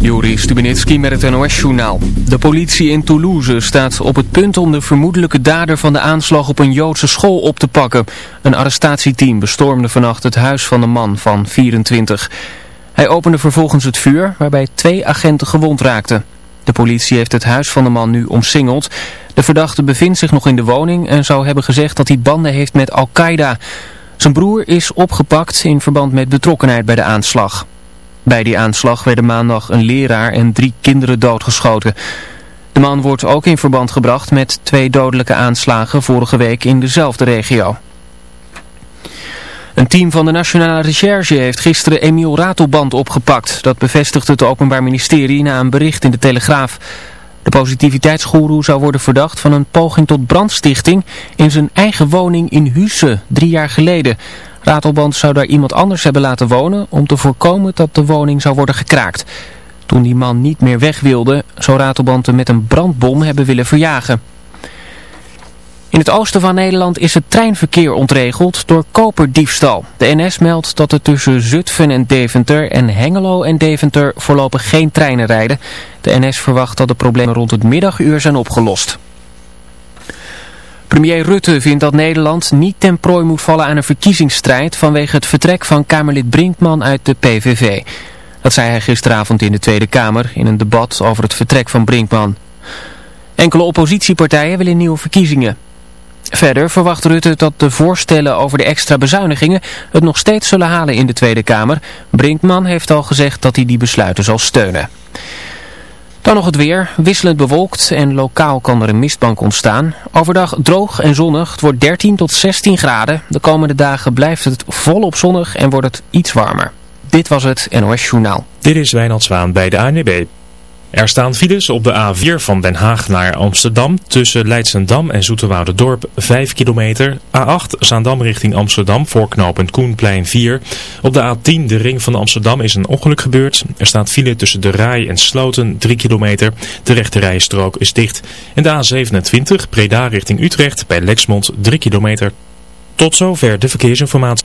Juri Stubenitski met het NOS-journaal. De politie in Toulouse staat op het punt om de vermoedelijke dader van de aanslag op een Joodse school op te pakken. Een arrestatieteam bestormde vannacht het huis van de man van 24. Hij opende vervolgens het vuur, waarbij twee agenten gewond raakten. De politie heeft het huis van de man nu omsingeld. De verdachte bevindt zich nog in de woning en zou hebben gezegd dat hij banden heeft met Al-Qaeda. Zijn broer is opgepakt in verband met betrokkenheid bij de aanslag. Bij die aanslag werden maandag een leraar en drie kinderen doodgeschoten. De man wordt ook in verband gebracht met twee dodelijke aanslagen vorige week in dezelfde regio. Een team van de Nationale Recherche heeft gisteren Emiel Ratelband opgepakt. Dat bevestigt het Openbaar Ministerie na een bericht in de Telegraaf. De positiviteitsgoeroe zou worden verdacht van een poging tot brandstichting in zijn eigen woning in Husse drie jaar geleden. Ratelband zou daar iemand anders hebben laten wonen om te voorkomen dat de woning zou worden gekraakt. Toen die man niet meer weg wilde, zou Ratelband hem met een brandbom hebben willen verjagen. In het oosten van Nederland is het treinverkeer ontregeld door koperdiefstal. De NS meldt dat er tussen Zutphen en Deventer en Hengelo en Deventer voorlopig geen treinen rijden. De NS verwacht dat de problemen rond het middaguur zijn opgelost. Premier Rutte vindt dat Nederland niet ten prooi moet vallen aan een verkiezingsstrijd vanwege het vertrek van Kamerlid Brinkman uit de PVV. Dat zei hij gisteravond in de Tweede Kamer in een debat over het vertrek van Brinkman. Enkele oppositiepartijen willen nieuwe verkiezingen. Verder verwacht Rutte dat de voorstellen over de extra bezuinigingen het nog steeds zullen halen in de Tweede Kamer. Brinkman heeft al gezegd dat hij die besluiten zal steunen. Dan nog het weer, wisselend bewolkt en lokaal kan er een mistbank ontstaan. Overdag droog en zonnig, het wordt 13 tot 16 graden. De komende dagen blijft het volop zonnig en wordt het iets warmer. Dit was het NOS Journaal. Dit is Wijnald Zwaan bij de ANB. Er staan files op de A4 van Den Haag naar Amsterdam tussen Leidsendam en Dorp 5 kilometer. A8 Zaandam richting Amsterdam voor knooppunt Koenplein 4. Op de A10 de ring van Amsterdam is een ongeluk gebeurd. Er staat file tussen de Rai en Sloten 3 kilometer. De rechte rijstrook is dicht. En de A27 Preda richting Utrecht bij Lexmond 3 kilometer. Tot zover de verkeersinformatie.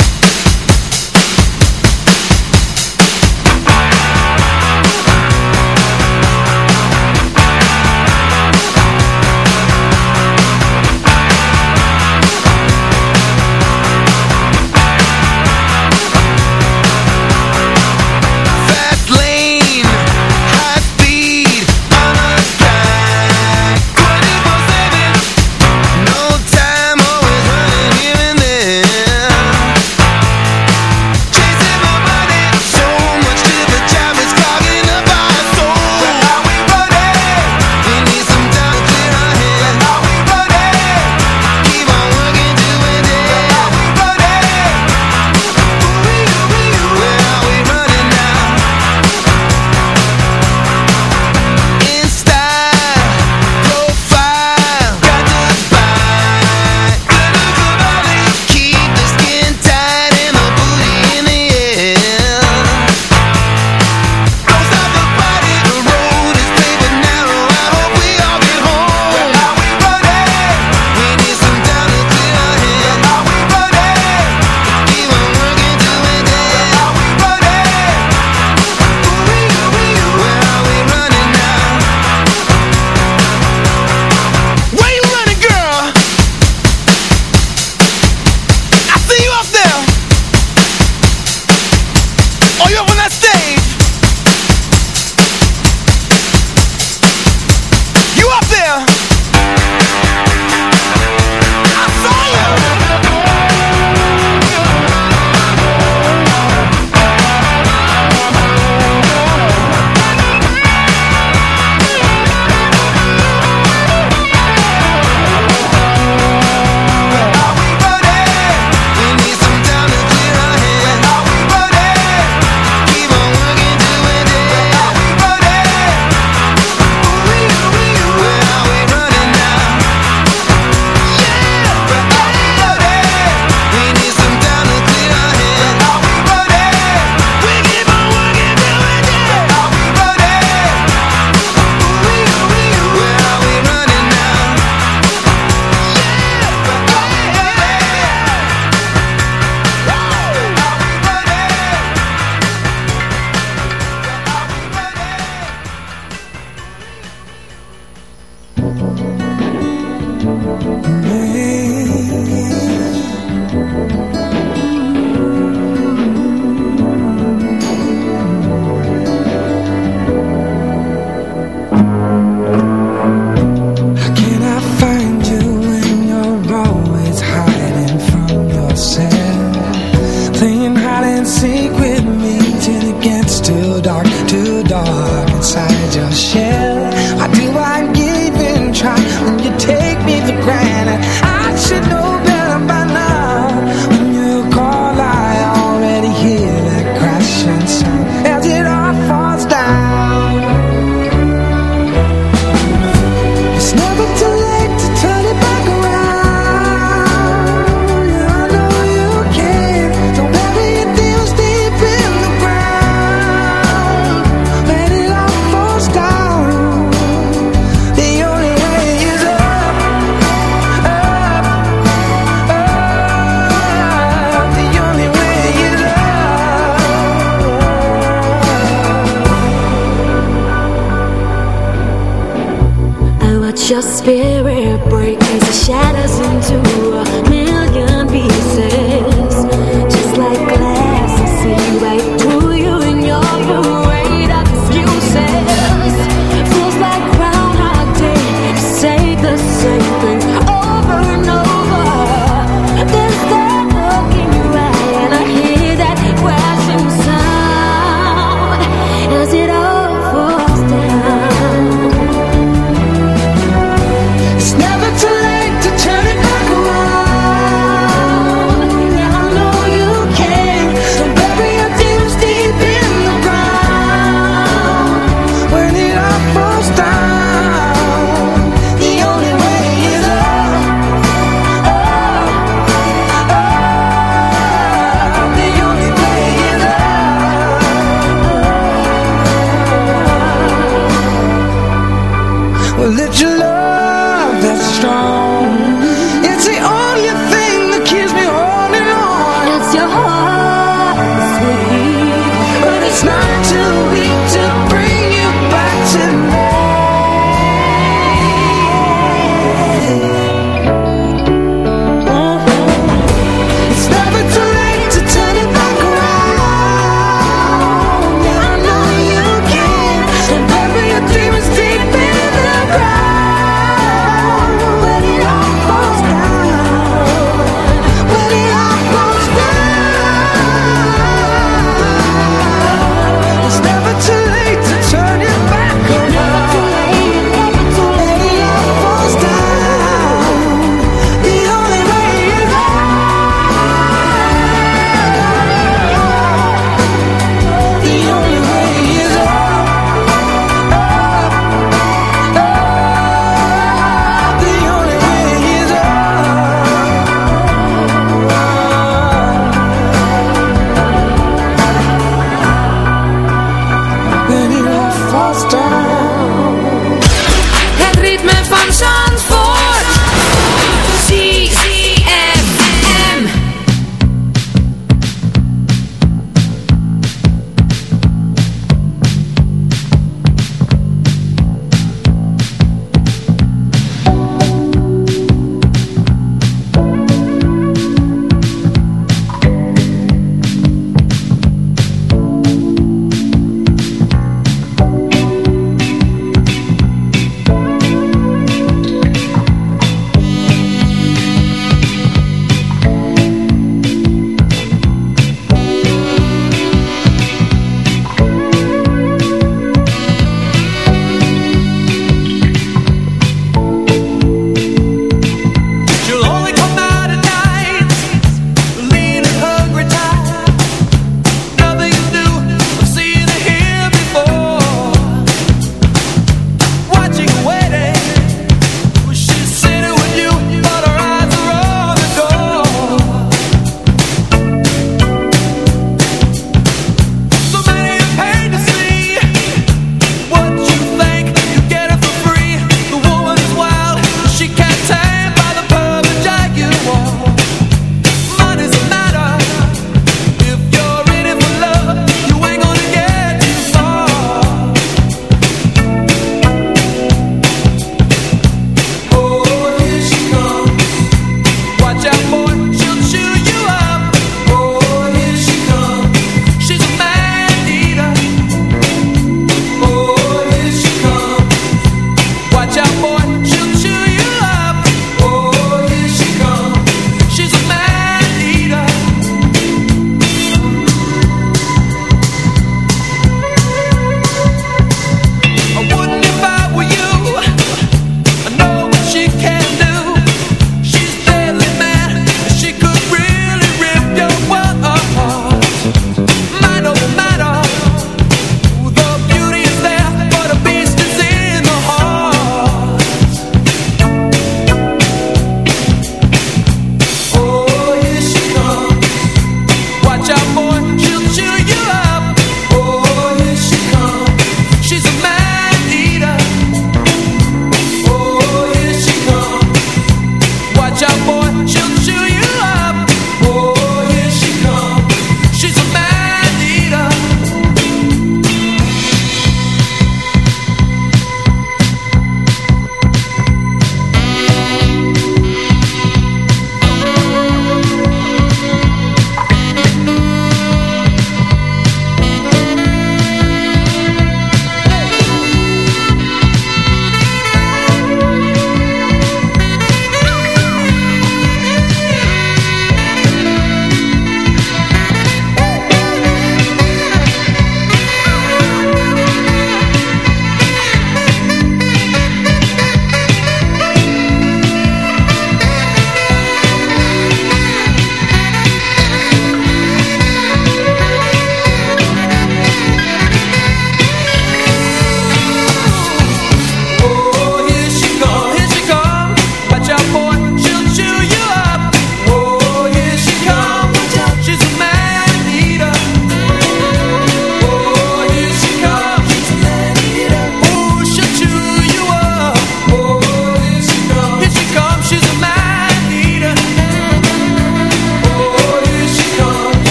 Watch your spirit break as it shatters into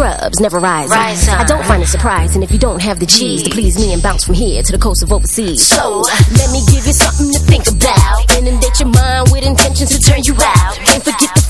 scrubs, never rising. Rise I don't find it surprising if you don't have the cheese to please me and bounce from here to the coast of overseas. So, let me give you something to think about. Inundate your mind with intentions to turn you out. Can't forget the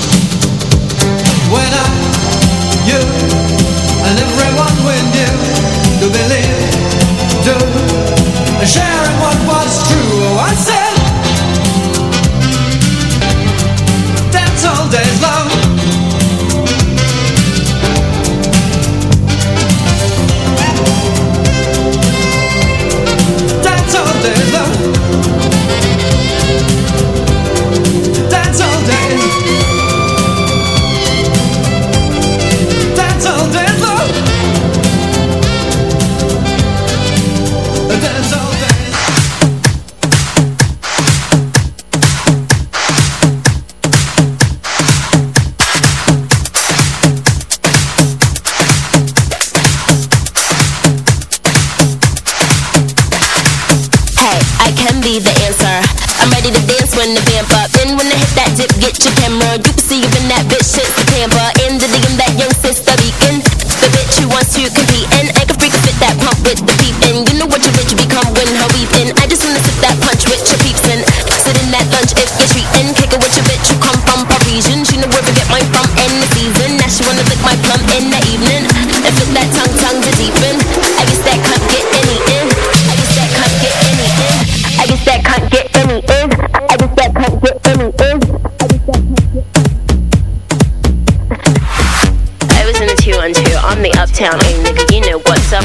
To believe, if you're treating. Kick it with your bitch who come from Parisian. She know where to get mine from in the season. Now she wanna lick my plum in the evening. And fit that tongue, tongue to deepen. I guess that can't get any in. I guess that can't get any in. I guess that can't get any in. I guess that can't get any in. I was in a two on two on the uptown, and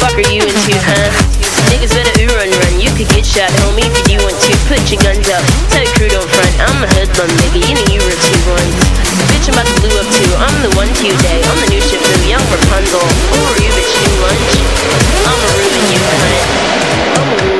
Fuck are you into, huh? Niggas better ooh run run. You could get shot, homie, if you want to. Put your guns up. Tell your crew don't front. I'm a hoodlum, nigga. You know you were two ones. Bitch, I'm about to blue up too. I'm the one to day. I'm the new ship new young Rapunzel. Who are you, bitch? New lunch? I'ma ruin you, cunt. I'ma ruin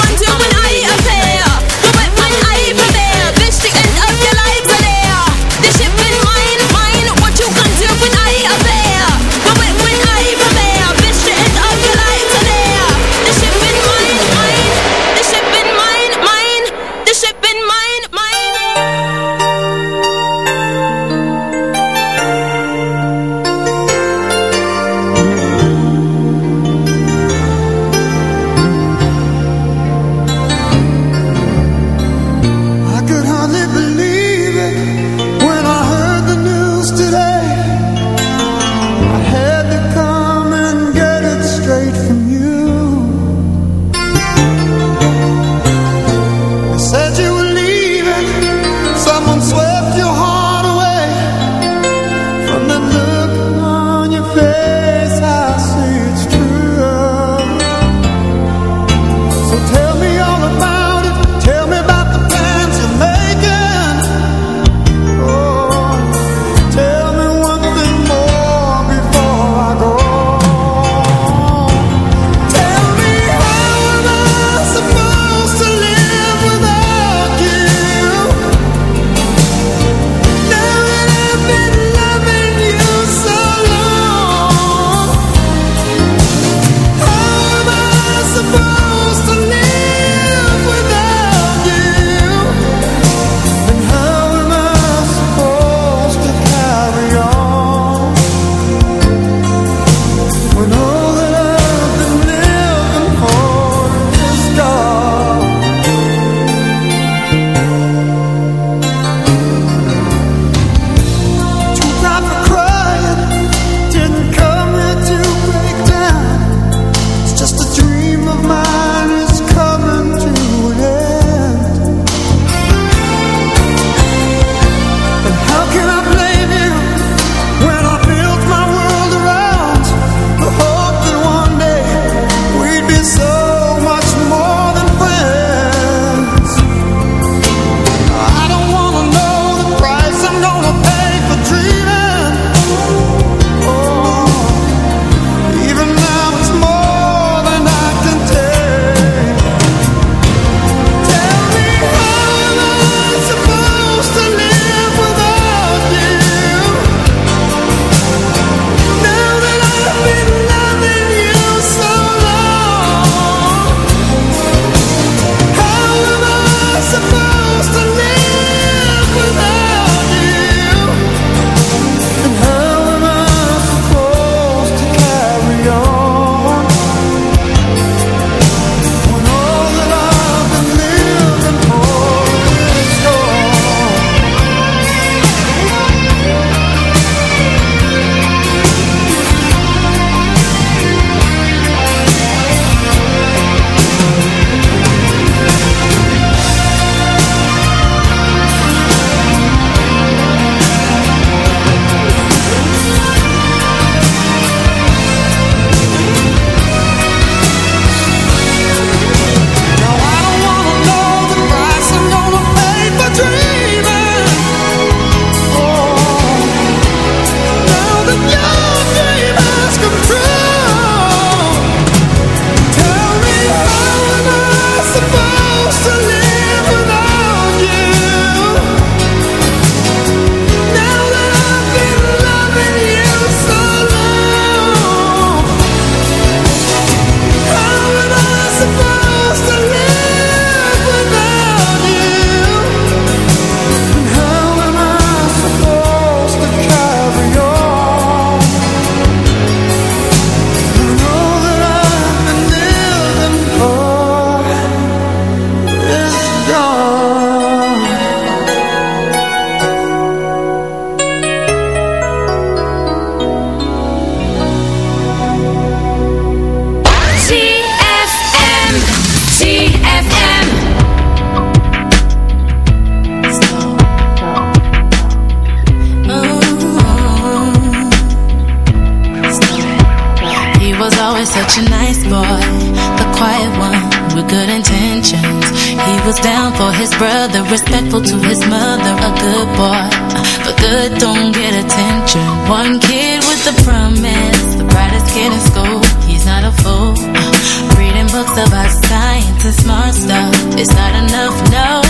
smart stuff is not enough, no.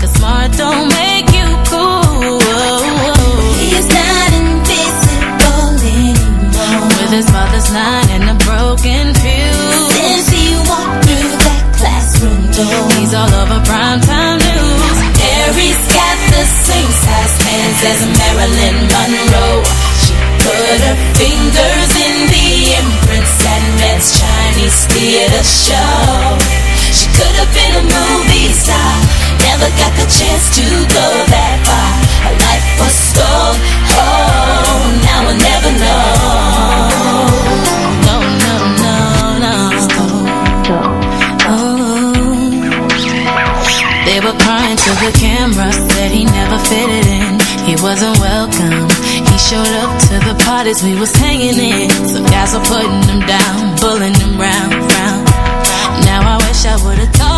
Cause smart don't make you cool. He's not invisible anymore. With his father's line and a broken fuse. Since he walked through that classroom door, he's all over primetime news. Harry's got the same size pants as Marilyn Monroe. She put her fingers in the imprints and Chinese theater show could have been a movie star. Never got the chance to go that far. Her life was stole. Oh, now I never know. No, no, no, no. Oh, they were crying to the camera. Said he never fitted in. He wasn't welcome. He showed up to the parties we was hanging in. Some guys were putting him down, bullying him round wish I would've told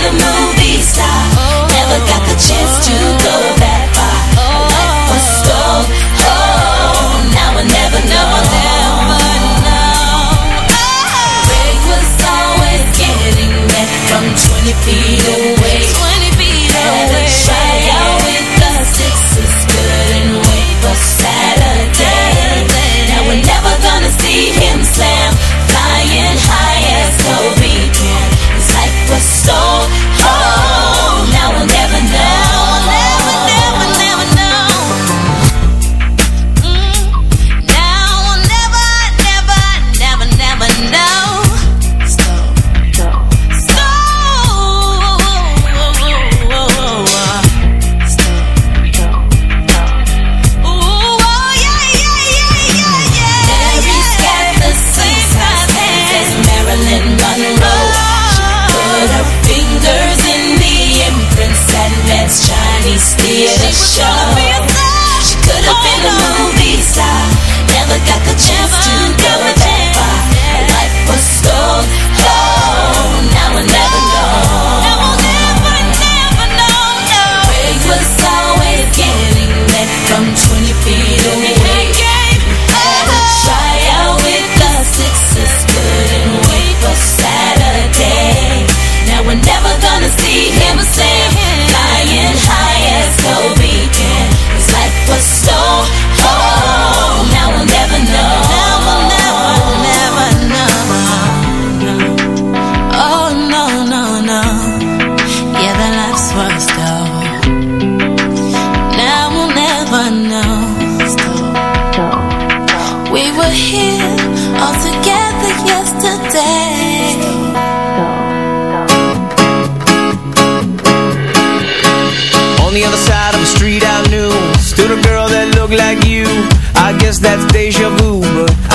Wait a.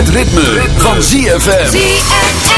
Het ritme, van ZFM.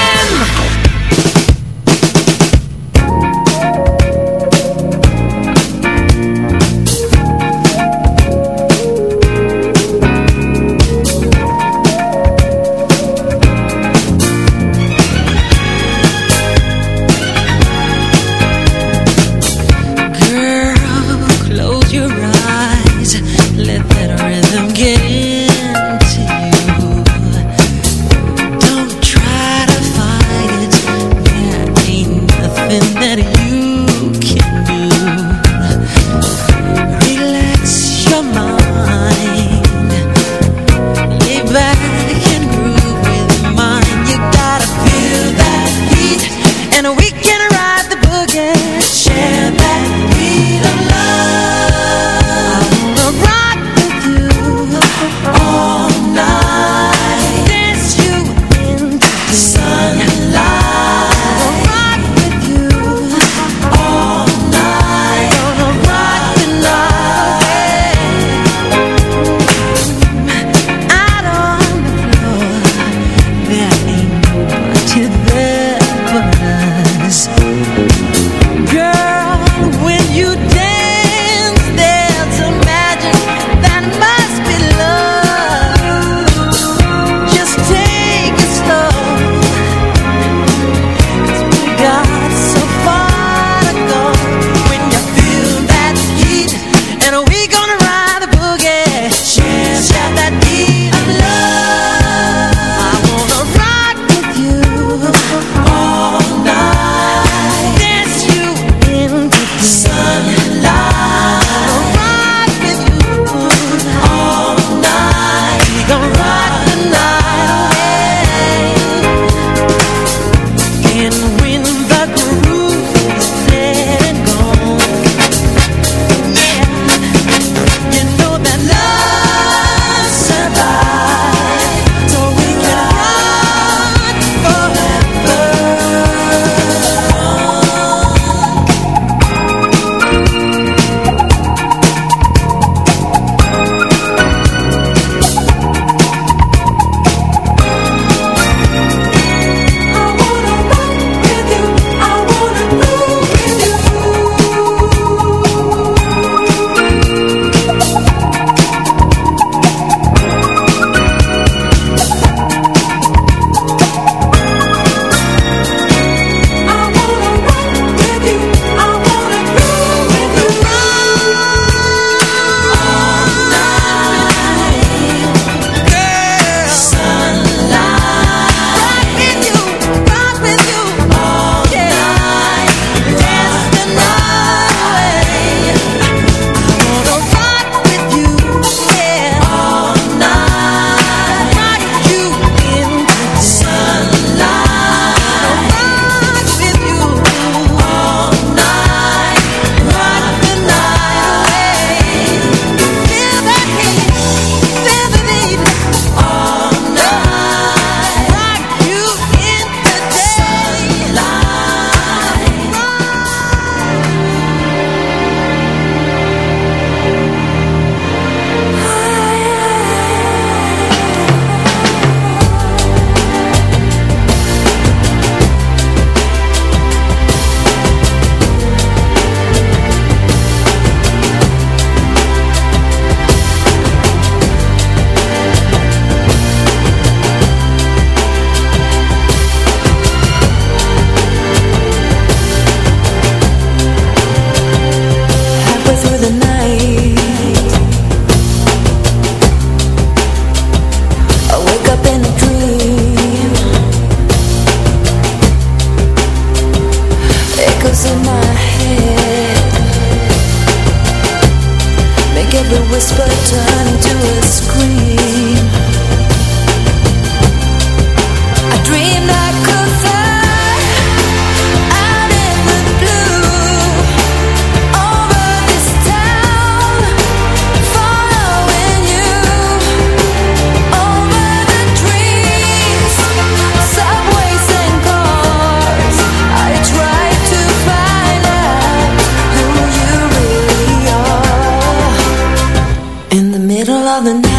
Of the night.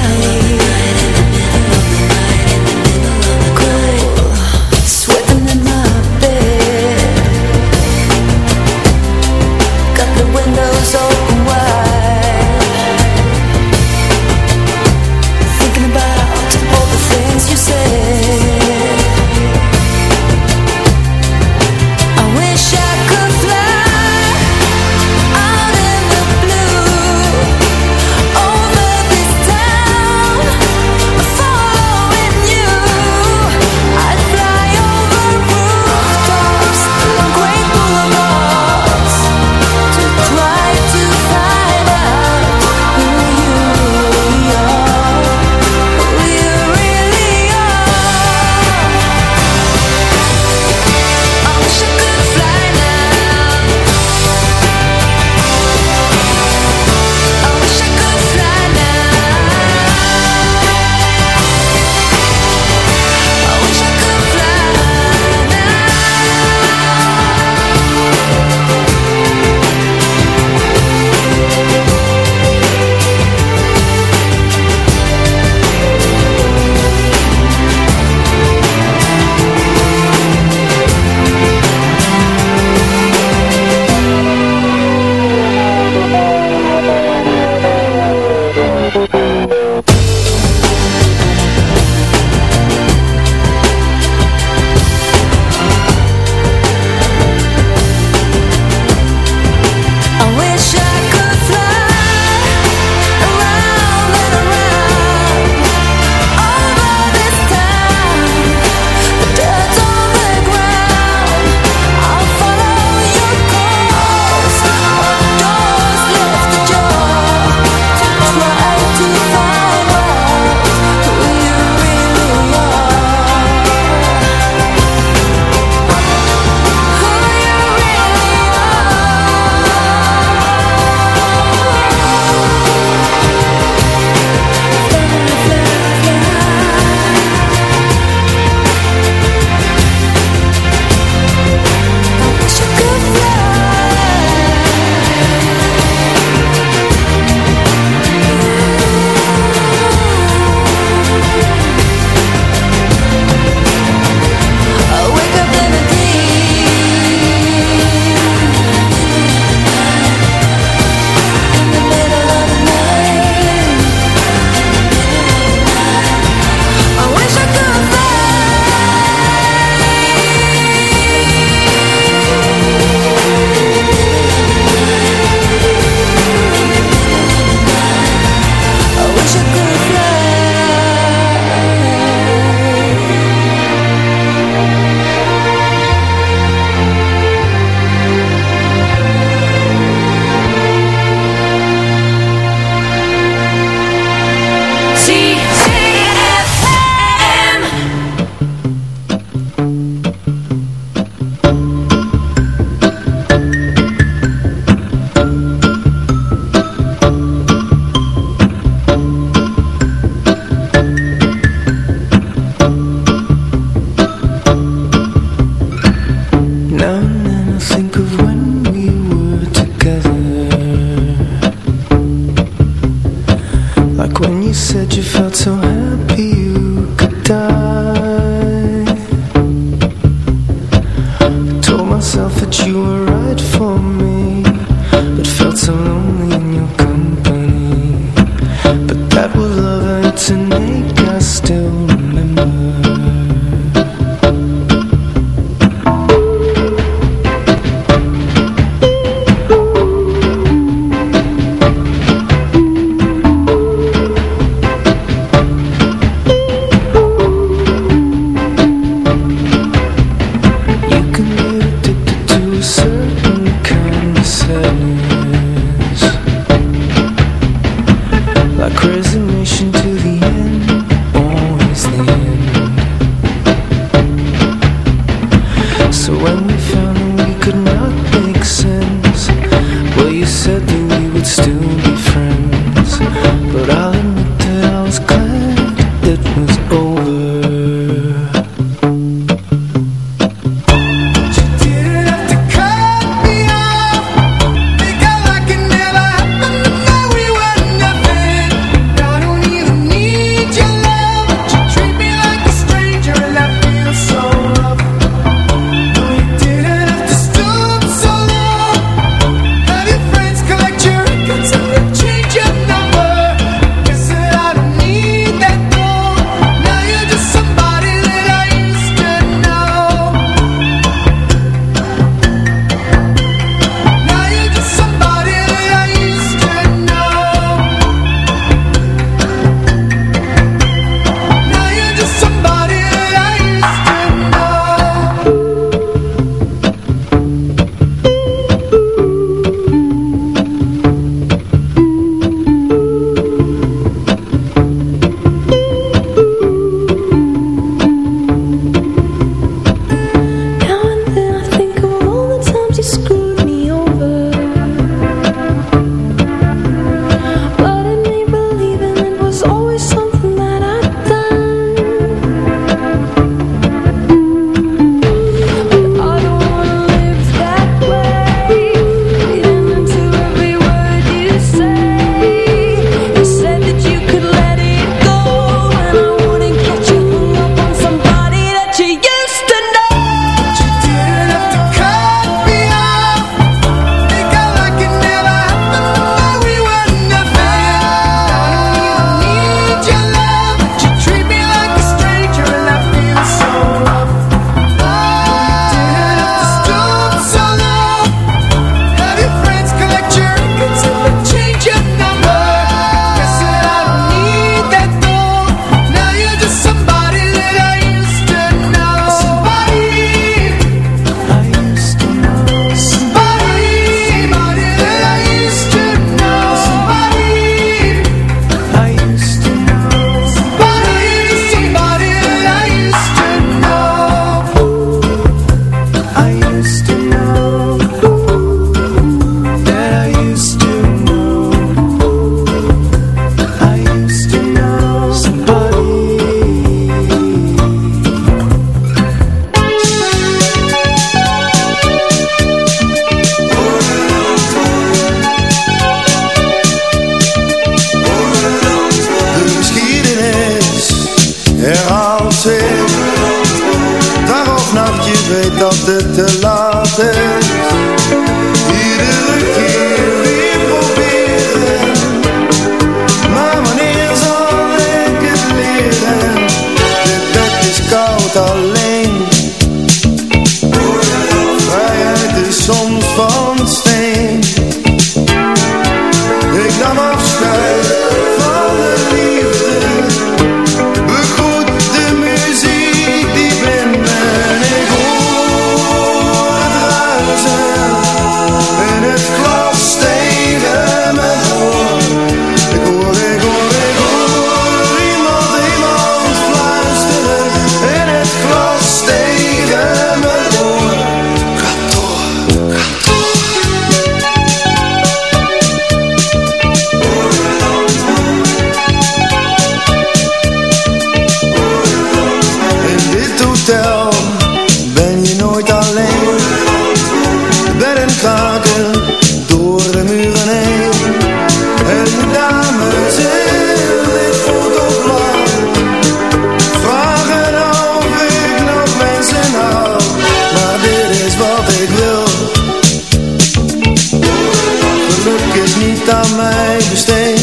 mij besteed